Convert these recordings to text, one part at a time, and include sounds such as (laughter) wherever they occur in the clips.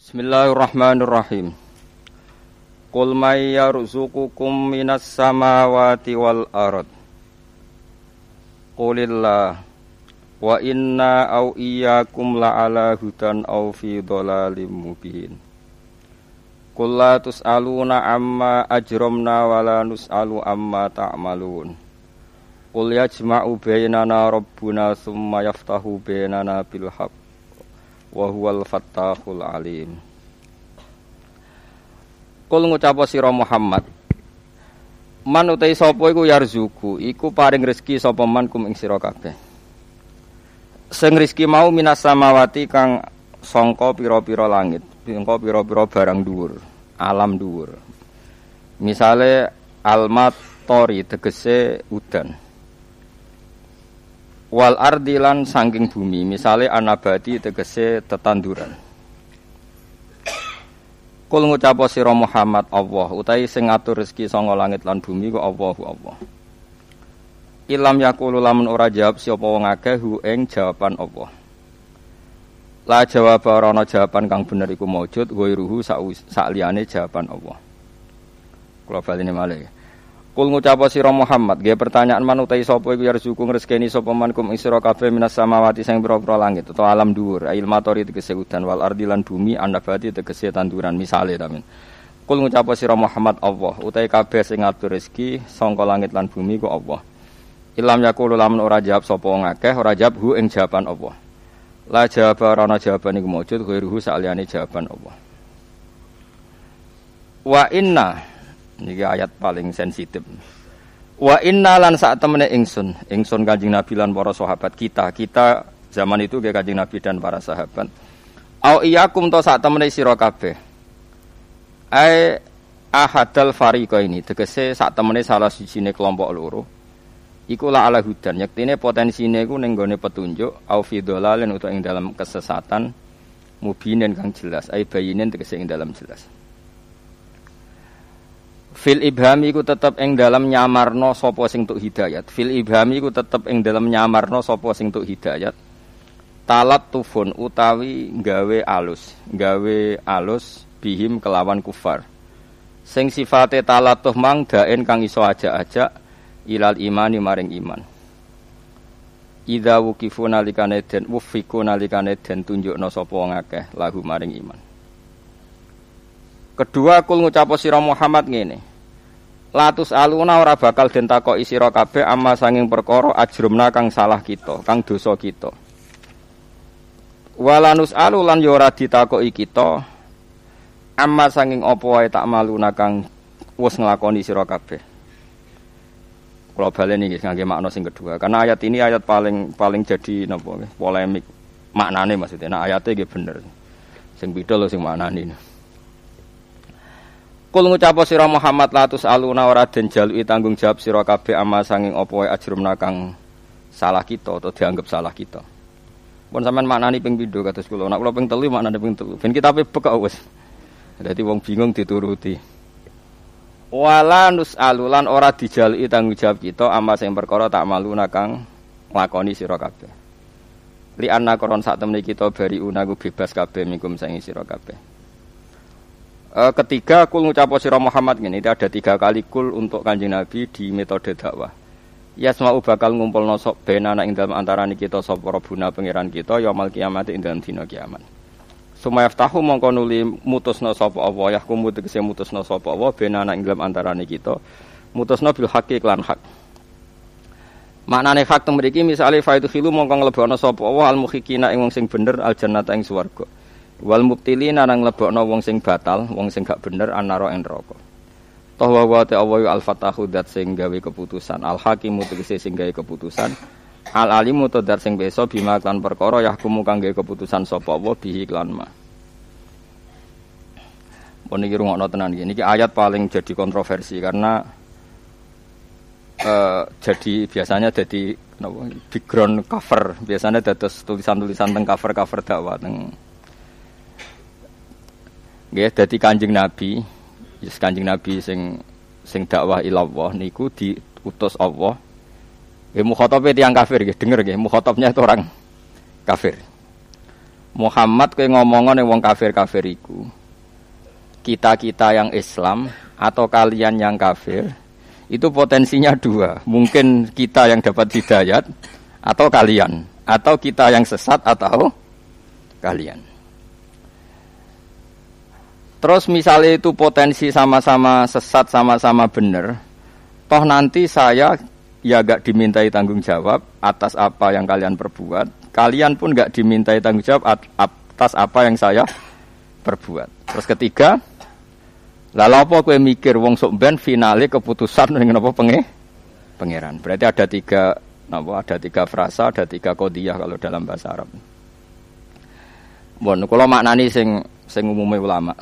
Bismillahirrahmanirrahim. Qul may yarzuqukum minas samawati wal ard. Qulillah wa inna au iyyakum la'ala hudan au fi dhalalim mubin. Qul la tus'aluna amma ajramna wa la nus'alu amma ta'malun. Qul yajma'u bainana rabbuna thumma yaftahu bainana bil haqq wa huwal fattahul alim. Kul ngucap sira Muhammad Man utai sapa iku yarzuku iku paring rezeki sapa man kum ing sira kabeh. Sing rezeki mau minas samawati kang sangka pira-pira langit, sangka pira-pira barang dhuwur, alam dhuwur. Misale almat tori tegese udan wal ardilan sangking bumi misalnya anabati tegese tetanduran. Kul ngucapo sira Muhammad Allah utai sing ngatur rezeki sanga langit lan bumi ku Allahu Allah. Ilam yakulu lamun ora jawab sapa wong akeh ing jawaban Allah. La jawab ora ana jawaban kang bener iku maujud ghairuhu sak liyane jawaban Allah. Kula balene malih Kul ngucapa sira Muhammad, nggih pertanyaan man utahi sapa iku yarzuku ngrezekeni sapa man kum ing sira kabeh minas samawati sing pira-pira langit utawa alam dhuwur, ail matori tegese udan wal ardi lan bumi anabati tegese tanduran misale tamen. Kul ngucapa sira Muhammad Allah, utahi kabeh sing ngatur rezeki sangka langit lan bumi ku Allah. Ilam yaqulu lamun ora jawab sapa wong akeh, ora jawab hu ing jawaban Allah. La jawab ora ana jawaban iku maujud ghairuhu saliyane jawaban Allah. Wa inna Niki ayat paling sensitif. Wa inna lan saat temene ingsun, ingsun kanjeng Nabi lan para sahabat kita, kita zaman itu ke kanjeng Nabi dan para sahabat. Au iyakum to saat temene sira kabeh. Ai ahadal fariqa ini tegese saat temene salah sijine kelompok loro. Iku la ala hudan, yektine potensine iku ning gone petunjuk au fi dhalalin utawa ing dalam kesesatan mubinin kang jelas, ai bayinin tegese ing dalam jelas. Fil ibhami ku tetep ing dalam nyamarno sapa sing tuk hidayat. Fil ibhami ku tetep ing dalam nyamarno sapa sing tuk hidayat. Talat tufun utawi gawe alus, gawe alus bihim kelawan kufar. Sing sifate talatuh mang daen kang iso aja-aja ilal imani maring iman. Idza wukifu nalikane den wufiku nalikane den tunjukna sapa wong akeh lahu maring iman. Kedua kul ngucapo sira Muhammad ngene. Latus aluna ora bakal den takoki sira kabeh amma sanging perkara ajrumna kang salah kita, kang dosa kita. Walanus alu lan yo ora ditakoki kita amma sanging apa wae tak maluna kang wis nglakoni sira kabeh. Kula baleni nggih ngangge makna sing kedua. Karena ayat ini ayat paling paling jadi napa polemik maknane maksudnya. Nah ayatnya nggih bener. Sing beda lho sing maknane. Kul ngucap sira Muhammad latus aluna ora den jaluki tanggung jawab sira kabeh ama sanging apa wae ajrumna kang salah kita atau dianggap salah kita. Pun sampean maknani ping pindho kados kula. Nek kula ping telu maknane ping telu. Ben kita pekak wis. Dadi wong bingung dituruti. Wala nus alulan ora dijaluki tanggung jawab kita ama sing perkara tak malu kang nglakoni sira kabeh. Li anna koron sak temene kita bari unaku bebas kabeh mingkum sangi sira kabeh. E, ketiga kul ngucapo sira Muhammad ini ada tiga kali kul untuk kanjeng Nabi di metode dakwah. Ya semua bakal ngumpul nosok benana ing dalam antarané kita sapa Rabbuna pangeran kita yaumul kiamat ing dalam dina kiamat. Sumaya tahu mongko nuli mutusna sapa Allah ya kumu tegese mutusna sapa Allah benana ing dalam antarané kita mutusna bil haqqi lan hak. Maknane hak teng mriki misale faidu khilu mongko nglebokno sapa Allah al mukhikina ing wong sing bener al jannata ing swarga. Wal mubtilina nang lebokno wong sing batal, wong sing gak bener anaro ing neraka. Toh wa wa ta Allah al fatahu dat sing gawe keputusan, al hakimu tegese sing gawe keputusan. Al alimu to dat sing beso bima kan perkara yahkumu kang gawe keputusan sapa Allah bihi klan ma. Pun iki rungokno tenan iki. Niki ayat paling jadi kontroversi karena uh, jadi biasanya jadi background cover biasanya dados tulisan-tulisan teng cover-cover dakwah teng Nggih dadi Kanjeng Nabi, yes, Kanjeng Nabi sing sing dakwah ilallah niku diutus Allah. Nggih mukhatabé tiyang kafir nggih, denger nggih, mukhatabnya itu orang kafir. Muhammad kowe ngomongan ning wong kafir-kafir iku. Kita-kita yang Islam atau kalian yang kafir itu potensinya dua. Mungkin kita yang dapat hidayat atau kalian atau kita yang sesat atau kalian. Terus misalnya itu potensi sama-sama sesat sama-sama benar, toh nanti saya ya gak dimintai tanggung jawab atas apa yang kalian perbuat, kalian pun gak dimintai tanggung jawab atas apa yang saya perbuat. Terus ketiga, lalu apa kue mikir wong sok ben finale keputusan dengan apa penge pangeran. Berarti ada tiga apa ada tiga frasa, ada tiga kodiah kalau dalam bahasa Arab. Bon, kalau maknani sing sing umumnya ulama.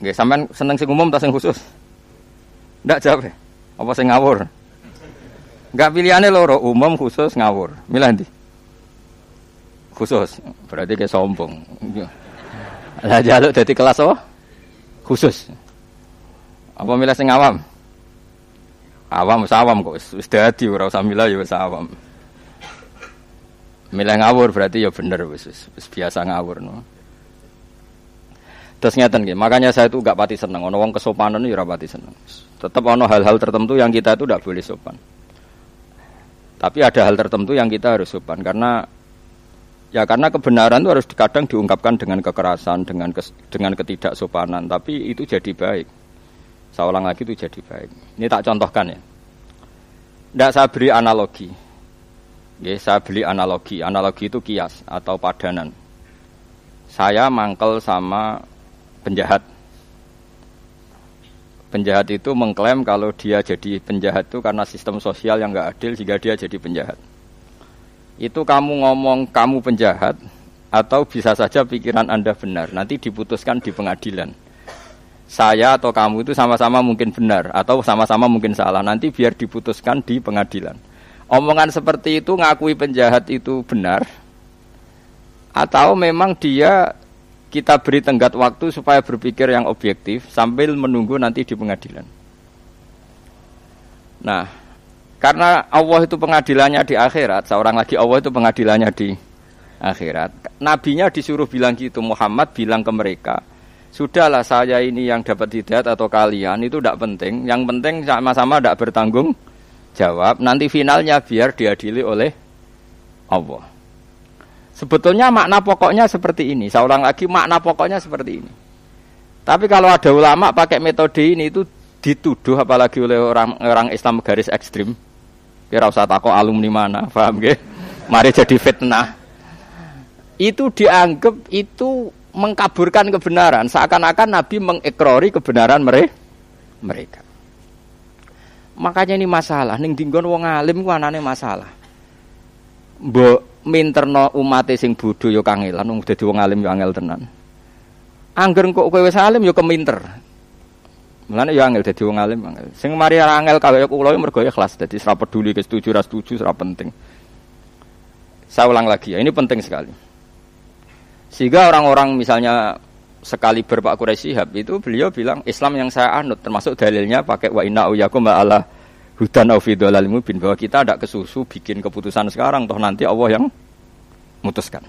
Nggih, sampean seneng sing umum atau sing khusus? Ndak jawab. Ya? Apa sing ngawur? Enggak pilihannya loro, umum khusus ngawur. Milih nanti. Khusus. Berarti kayak sombong. Lah jaluk dari kelas apa? Khusus. Apa milih sing awam? Awam sawam kok wis dadi ora usah milih ya wis awam. Milih ngawur berarti ya bener wis biasa ngawur no. Terus ngeten nggih, makanya saya itu gak pati seneng ono wong kesopanan ya ora pati seneng. Tetap ono hal-hal tertentu yang kita itu tidak boleh sopan. Tapi ada hal tertentu yang kita harus sopan karena ya karena kebenaran itu harus kadang diungkapkan dengan kekerasan, dengan kes, dengan ketidaksopanan, tapi itu jadi baik. Saya ulang lagi itu jadi baik. Ini tak contohkan ya. Tidak saya beri analogi. Ya, saya beli analogi. Analogi itu kias atau padanan. Saya mangkel sama penjahat. Penjahat itu mengklaim kalau dia jadi penjahat itu karena sistem sosial yang nggak adil sehingga dia jadi penjahat. Itu kamu ngomong kamu penjahat atau bisa saja pikiran Anda benar. Nanti diputuskan di pengadilan. Saya atau kamu itu sama-sama mungkin benar atau sama-sama mungkin salah. Nanti biar diputuskan di pengadilan. Omongan seperti itu ngakui penjahat itu benar atau memang dia kita beri tenggat waktu supaya berpikir yang objektif sambil menunggu nanti di pengadilan. Nah, karena Allah itu pengadilannya di akhirat, seorang lagi Allah itu pengadilannya di akhirat. Nabinya disuruh bilang gitu, Muhammad bilang ke mereka, sudahlah saya ini yang dapat hidayat atau kalian itu tidak penting, yang penting sama-sama tidak bertanggung jawab, nanti finalnya biar diadili oleh Allah. Sebetulnya makna pokoknya seperti ini. Saya ulang lagi makna pokoknya seperti ini. Tapi kalau ada ulama pakai metode ini itu dituduh apalagi oleh orang orang Islam garis ekstrim. Kira usah takut alumni mana, paham gak? Mari jadi fitnah. Itu dianggap itu mengkaburkan kebenaran. Seakan-akan Nabi mengekrori kebenaran mereka. Makanya ini masalah. Ning dinggon wong alim ku masalah. Mbok minterno umat sing bodho ya kangelan wong dadi wong alim ya angel tenan. Angger kok kowe wis alim ya keminter. Mulane ya angel dadi wong alim angel. Sing mari angel kaya kula ya mergo ikhlas dadi ora peduli ke setuju ora setuju ora penting. Saya ulang lagi ya, ini penting sekali. Sehingga orang-orang misalnya sekali berpak Quraisy itu beliau bilang Islam yang saya anut termasuk dalilnya pakai wa inna uyakum Allah hudan au fidolal mubin bahwa kita tidak kesusu bikin keputusan sekarang toh nanti Allah yang memutuskan.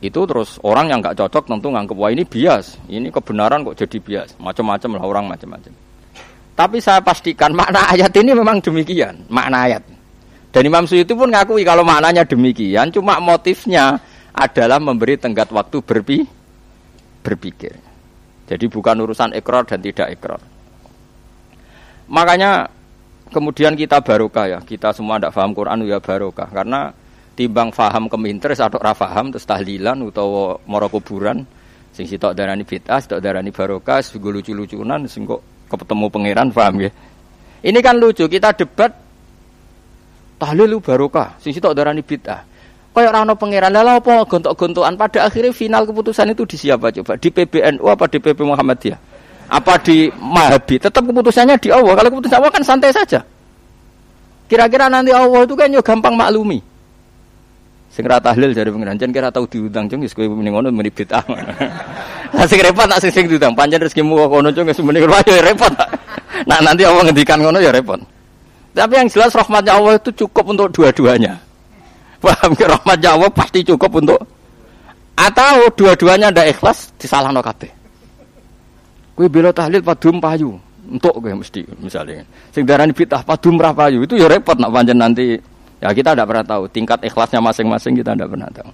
Itu terus orang yang nggak cocok tentu nganggep wah ini bias, ini kebenaran kok jadi bias, macam-macam lah orang macam-macam. Tapi saya pastikan makna ayat ini memang demikian, makna ayat. Dan Imam Suyuti pun ngakui kalau maknanya demikian, cuma motifnya adalah memberi tenggat waktu berpi, berpikir. Jadi bukan urusan ekor dan tidak ekor. Makanya kemudian kita barokah ya. Kita semua tidak paham Quran ya barokah. Karena timbang faham keminter atau rafaham terus tahlilan utawa moro kuburan sing sitok darani bid'ah sitok darani barokah sing lucu-lucunan sing kok ketemu pangeran paham ya? Ini kan lucu kita debat tahlil barokah sing sitok darani bid'ah. Kayak rano pangeran lah apa gontok-gontokan? Pada akhirnya final keputusan itu di siapa coba? Di PBNU apa di PP Muhammadiyah apa di Mahabi, tetap keputusannya di Allah. Kalau keputusan Allah kan santai saja. Kira-kira nanti Allah itu kan juga gampang maklumi. Sing ra tahlil dari pengiran jan kira tau diundang cung wis kowe mending ngono meni bid'ah. (laughs) Lah sing repot nak sing sing diundang pancen rezekimu kok ngono cung wis mending ya repot. (laughs) Nah nanti Allah ngendikan ngono ya repot. Tapi yang jelas rahmatnya Allah itu cukup untuk dua-duanya. (laughs) Paham ke rahmat jawab pasti cukup untuk atau dua-duanya ndak ikhlas disalahno kabeh. Kowe bela tahlil padum payu, untuk kowe mesti misalnya. Sing darani bid'ah padum ra payu itu ya repot nak pancen nanti ya kita tidak pernah tahu tingkat ikhlasnya masing-masing kita tidak pernah tahu.